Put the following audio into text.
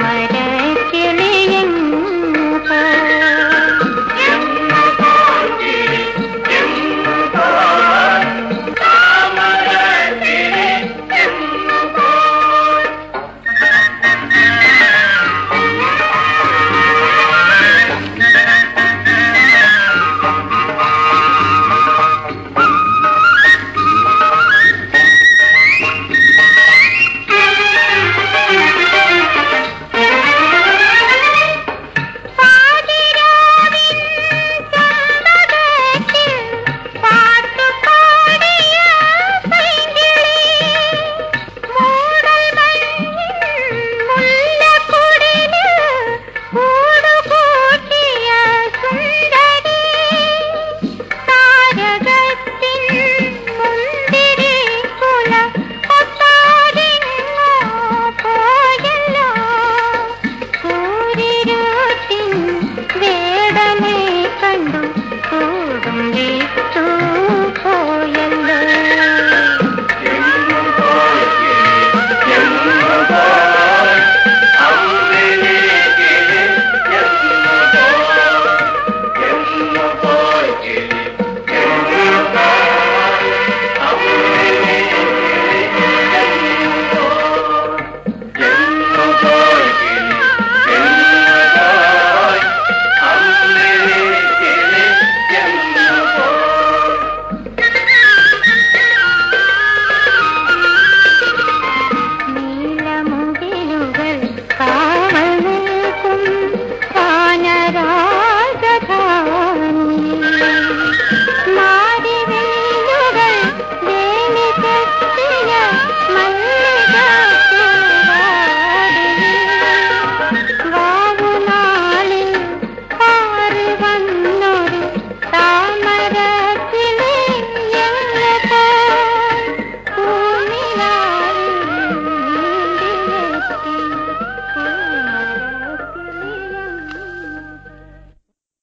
मर